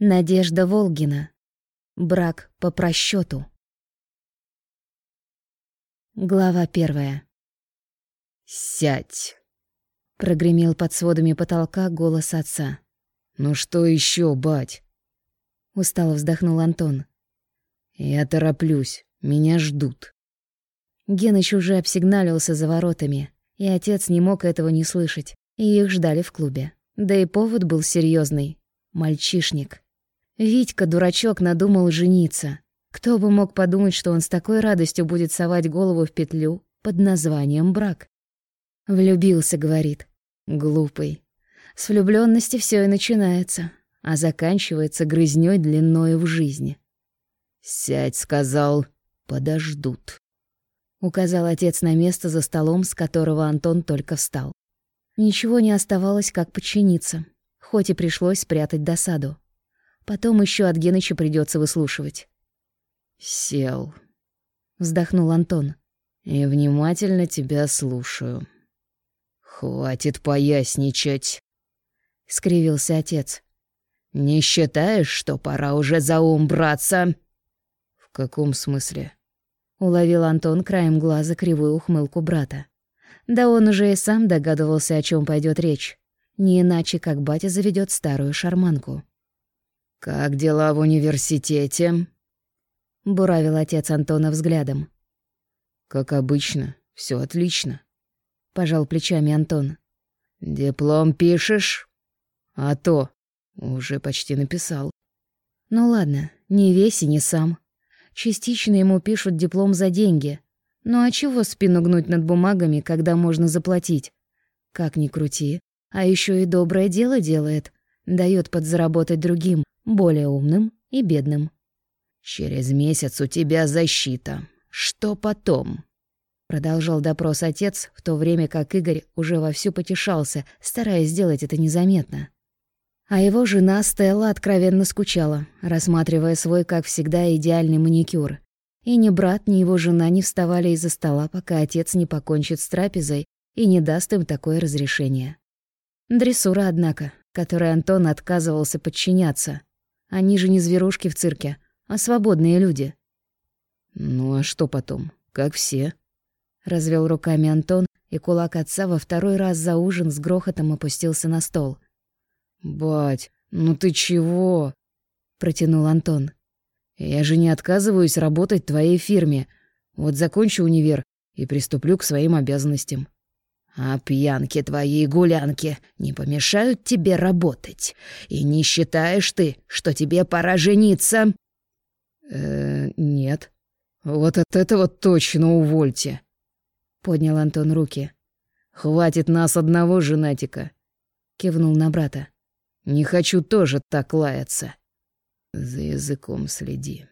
Надежда Волгина. Брак по просчету. Глава первая. «Сядь!» — прогремел под сводами потолка голос отца. «Ну что еще, бать?» — устало вздохнул Антон. «Я тороплюсь, меня ждут». Геныч уже обсигналился за воротами, и отец не мог этого не слышать, и их ждали в клубе. Да и повод был серьезный. Мальчишник. Витька, дурачок, надумал жениться. Кто бы мог подумать, что он с такой радостью будет совать голову в петлю под названием брак. Влюбился, говорит. Глупый. С влюблённости всё и начинается, а заканчивается грызнёй длиною в жизни. «Сядь», — сказал, — «подождут». Указал отец на место за столом, с которого Антон только встал. Ничего не оставалось, как подчиниться, хоть и пришлось спрятать досаду. Потом еще от Геныча придется выслушивать. «Сел», — вздохнул Антон. «И внимательно тебя слушаю». «Хватит поясничать», — скривился отец. «Не считаешь, что пора уже за ум браться?» «В каком смысле?» — уловил Антон краем глаза кривую ухмылку брата. Да он уже и сам догадывался, о чем пойдет речь. Не иначе, как батя заведет старую шарманку. «Как дела в университете?» — буравил отец Антона взглядом. «Как обычно, все отлично», — пожал плечами Антон. «Диплом пишешь?» «А то, уже почти написал». «Ну ладно, не весь и не сам. Частично ему пишут диплом за деньги, ну а чего спину гнуть над бумагами, когда можно заплатить? Как ни крути, а еще и доброе дело делает, дает подзаработать другим, более умным и бедным. «Через месяц у тебя защита. Что потом?» Продолжал допрос отец, в то время как Игорь уже вовсю потешался, стараясь сделать это незаметно. А его жена Стелла откровенно скучала, рассматривая свой, как всегда, идеальный маникюр. И ни брат, ни его жена не вставали из-за стола, пока отец не покончит с трапезой и не даст им такое разрешение. Дрессура, однако, которой Антон отказывался подчиняться. Они же не зверушки в цирке, а свободные люди. «Ну а что потом? Как все?» Развел руками Антон, и кулак отца во второй раз за ужин с грохотом опустился на стол. «Бать, ну ты чего?» — протянул Антон. Я же не отказываюсь работать в твоей фирме. Вот закончу универ и приступлю к своим обязанностям. А пьянки твои и гулянки не помешают тебе работать. И не считаешь ты, что тебе пора жениться? Э, нет. Вот от этого точно увольте. Поднял Антон руки. Хватит нас одного женатика. Кивнул на брата. Не хочу тоже так лаяться. За языком следи.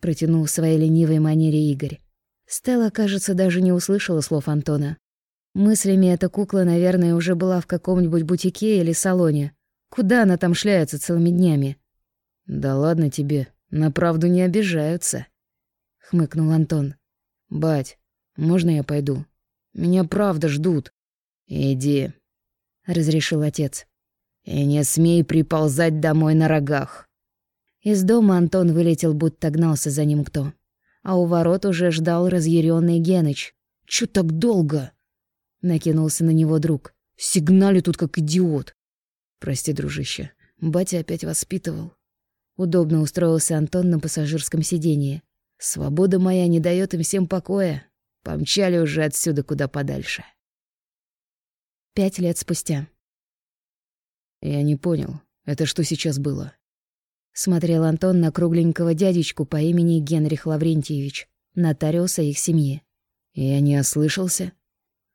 Протянул в своей ленивой манере Игорь. Стелла, кажется, даже не услышала слов Антона. Мыслями эта кукла, наверное, уже была в каком-нибудь бутике или салоне. Куда она там шляется целыми днями? «Да ладно тебе, на правду не обижаются», — хмыкнул Антон. «Бать, можно я пойду? Меня правда ждут». «Иди», — разрешил отец. «И не смей приползать домой на рогах». Из дома Антон вылетел, будто гнался за ним кто. А у ворот уже ждал разъяренный Геныч. «Чё так долго?» — накинулся на него друг. «Сигналю тут как идиот». «Прости, дружище, батя опять воспитывал». Удобно устроился Антон на пассажирском сиденье. «Свобода моя не дает им всем покоя. Помчали уже отсюда куда подальше». Пять лет спустя. «Я не понял, это что сейчас было?» Смотрел Антон на кругленького дядечку по имени Генрих Лаврентьевич, нотариуса их семьи. «Я не ослышался?»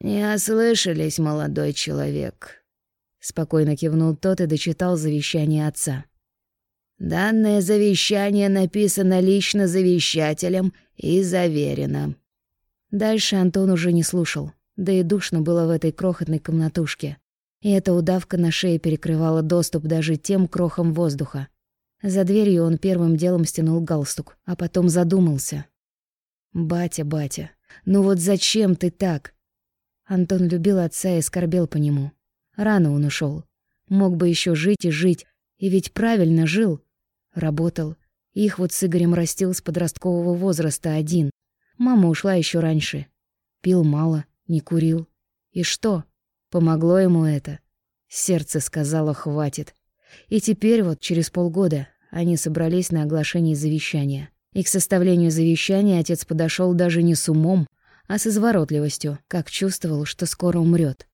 «Не ослышались, молодой человек», — спокойно кивнул тот и дочитал завещание отца. «Данное завещание написано лично завещателем и заверено». Дальше Антон уже не слушал, да и душно было в этой крохотной комнатушке. И эта удавка на шее перекрывала доступ даже тем крохам воздуха, за дверью он первым делом стянул галстук, а потом задумался. «Батя, батя, ну вот зачем ты так?» Антон любил отца и скорбел по нему. Рано он ушел. Мог бы еще жить и жить, И ведь правильно жил. Работал. Их вот с Игорем растил с подросткового возраста один. Мама ушла еще раньше. Пил мало, не курил. И что? Помогло ему это. Сердце сказало «хватит». И теперь вот, через полгода, они собрались на оглашение завещания. И к составлению завещания отец подошел даже не с умом, а с изворотливостью, как чувствовал, что скоро умрет.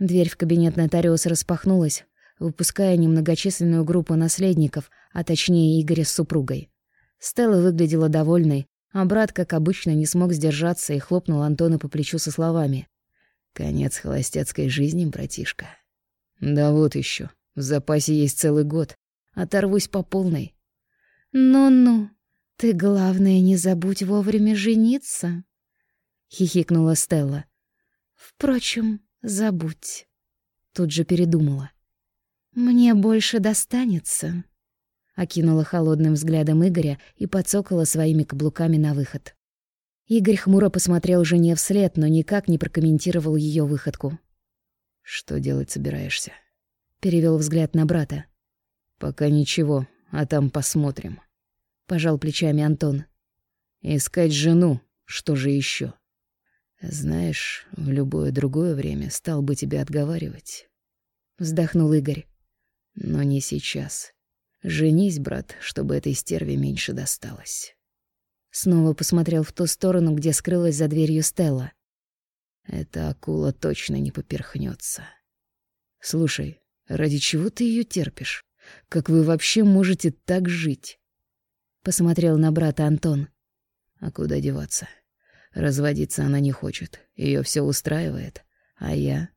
Дверь в кабинет нотариуса распахнулась, выпуская немногочисленную группу наследников, а точнее Игоря с супругой. Стелла выглядела довольной, а брат, как обычно, не смог сдержаться и хлопнул Антона по плечу со словами. «Конец холостяцкой жизни, братишка». «Да вот еще. В запасе есть целый год. Оторвусь по полной». «Ну-ну, ты, главное, не забудь вовремя жениться», — хихикнула Стелла. «Впрочем, забудь». Тут же передумала. «Мне больше достанется», — окинула холодным взглядом Игоря и подсокала своими каблуками на выход. Игорь хмуро посмотрел жене вслед, но никак не прокомментировал ее выходку. «Что делать собираешься?» Перевел взгляд на брата. «Пока ничего, а там посмотрим», — пожал плечами Антон. «Искать жену, что же еще? Знаешь, в любое другое время стал бы тебя отговаривать». Вздохнул Игорь. «Но не сейчас. Женись, брат, чтобы этой стерве меньше досталось». Снова посмотрел в ту сторону, где скрылась за дверью Стелла. Эта акула точно не поперхнется. Слушай, ради чего ты ее терпишь? Как вы вообще можете так жить? Посмотрел на брата Антон. А куда деваться? Разводиться она не хочет. Ее все устраивает. А я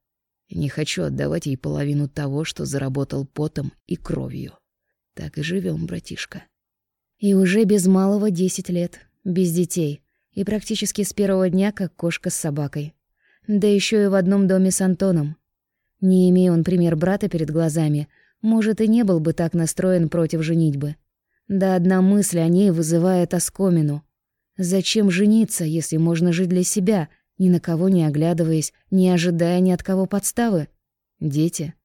не хочу отдавать ей половину того, что заработал потом и кровью. Так и живем, братишка. И уже без малого десять лет, без детей, и практически с первого дня как кошка с собакой. Да еще и в одном доме с Антоном. Не имея он пример брата перед глазами, может, и не был бы так настроен против женитьбы. Да одна мысль о ней вызывает оскомину. Зачем жениться, если можно жить для себя, ни на кого не оглядываясь, не ожидая ни от кого подставы? Дети?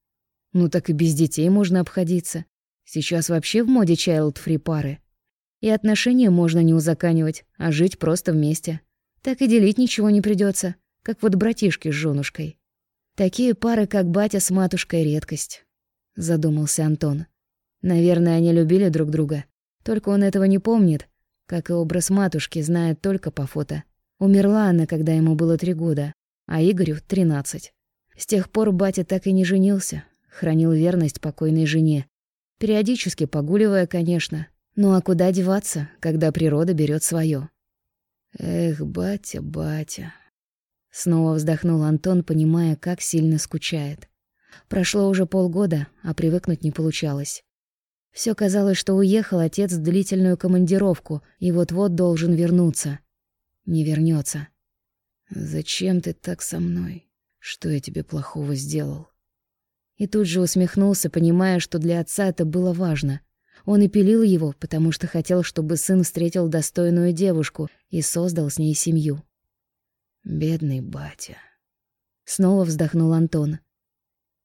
Ну так и без детей можно обходиться. Сейчас вообще в моде child-free пары. И отношения можно не узаканивать, а жить просто вместе. Так и делить ничего не придется как вот братишки с женушкой. Такие пары, как батя с матушкой, редкость, задумался Антон. Наверное, они любили друг друга, только он этого не помнит, как и образ матушки знает только по фото. Умерла она, когда ему было три года, а Игорю — тринадцать. С тех пор батя так и не женился, хранил верность покойной жене, периодически погуливая, конечно. Ну а куда деваться, когда природа берет свое? Эх, батя, батя, Снова вздохнул Антон, понимая, как сильно скучает. Прошло уже полгода, а привыкнуть не получалось. Все казалось, что уехал отец в длительную командировку и вот-вот должен вернуться. Не вернется. «Зачем ты так со мной? Что я тебе плохого сделал?» И тут же усмехнулся, понимая, что для отца это было важно. Он и пилил его, потому что хотел, чтобы сын встретил достойную девушку и создал с ней семью. Бедный батя. Снова вздохнул Антон.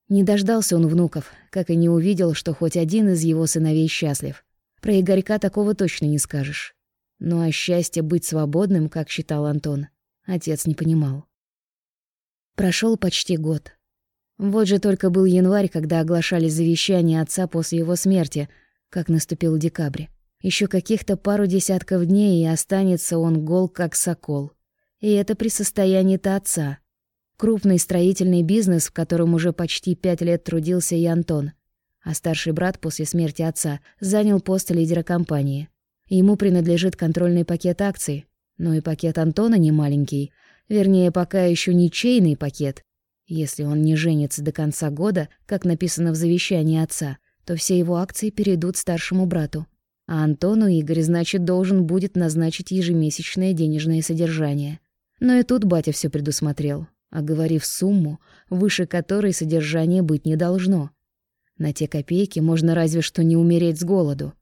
Не дождался он внуков, как и не увидел, что хоть один из его сыновей счастлив. Про Игорька такого точно не скажешь. Ну а счастье быть свободным, как считал Антон, отец не понимал. Прошел почти год. Вот же только был январь, когда оглашали завещание отца после его смерти, как наступил декабрь. Еще каких-то пару десятков дней, и останется он гол, как сокол. И это при состоянии-то отца. Крупный строительный бизнес, в котором уже почти пять лет трудился и Антон. А старший брат после смерти отца занял пост лидера компании. Ему принадлежит контрольный пакет акций, но и пакет Антона не маленький, вернее, пока еще ничейный пакет. Если он не женится до конца года, как написано в завещании отца, то все его акции перейдут старшему брату. А Антону Игорь, значит, должен будет назначить ежемесячное денежное содержание. Но и тут батя все предусмотрел, оговорив сумму, выше которой содержание быть не должно. На те копейки можно разве что не умереть с голоду.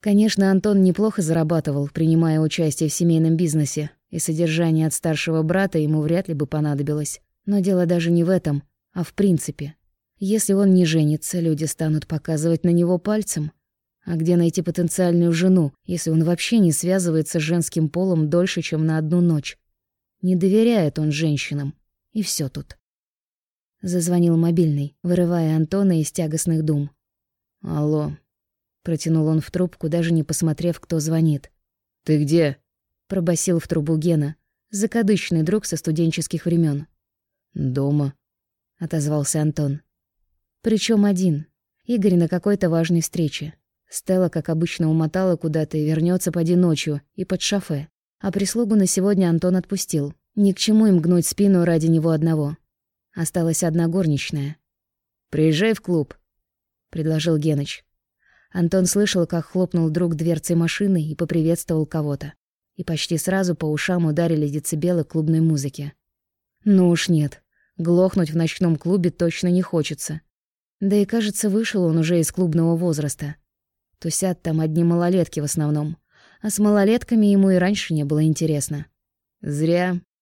Конечно, Антон неплохо зарабатывал, принимая участие в семейном бизнесе, и содержание от старшего брата ему вряд ли бы понадобилось. Но дело даже не в этом, а в принципе. Если он не женится, люди станут показывать на него пальцем. А где найти потенциальную жену, если он вообще не связывается с женским полом дольше, чем на одну ночь? Не доверяет он женщинам. И все тут. Зазвонил мобильный, вырывая Антона из тягостных дум. «Алло», — протянул он в трубку, даже не посмотрев, кто звонит. «Ты где?» — пробасил в трубу Гена, закадычный друг со студенческих времен. «Дома», — отозвался Антон. Причем один. Игорь на какой-то важной встрече. Стелла, как обычно, умотала куда-то и вернется поди ночью и под шофе. А прислугу на сегодня Антон отпустил. Ни к чему им гнуть спину ради него одного. Осталась одна горничная. «Приезжай в клуб», — предложил Геныч. Антон слышал, как хлопнул друг дверцей машины и поприветствовал кого-то. И почти сразу по ушам ударили децибелы клубной музыки. Ну уж нет, глохнуть в ночном клубе точно не хочется. Да и, кажется, вышел он уже из клубного возраста. Тусят там одни малолетки в основном. А с малолетками ему и раньше не было интересно. «Зря», —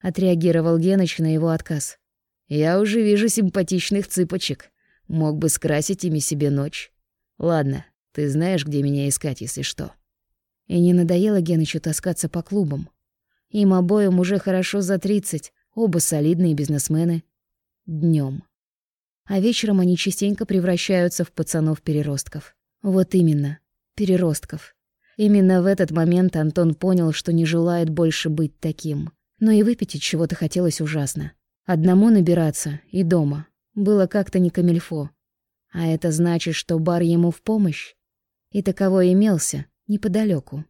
отреагировал Геныч на его отказ. «Я уже вижу симпатичных цыпочек. Мог бы скрасить ими себе ночь. Ладно, ты знаешь, где меня искать, если что». И не надоело Генычу таскаться по клубам. Им обоим уже хорошо за тридцать, оба солидные бизнесмены. Днем а вечером они частенько превращаются в пацанов-переростков. Вот именно, переростков. Именно в этот момент Антон понял, что не желает больше быть таким. Но и выпить от чего-то хотелось ужасно. Одному набираться и дома было как-то не камильфо. А это значит, что бар ему в помощь. И таковой имелся неподалеку.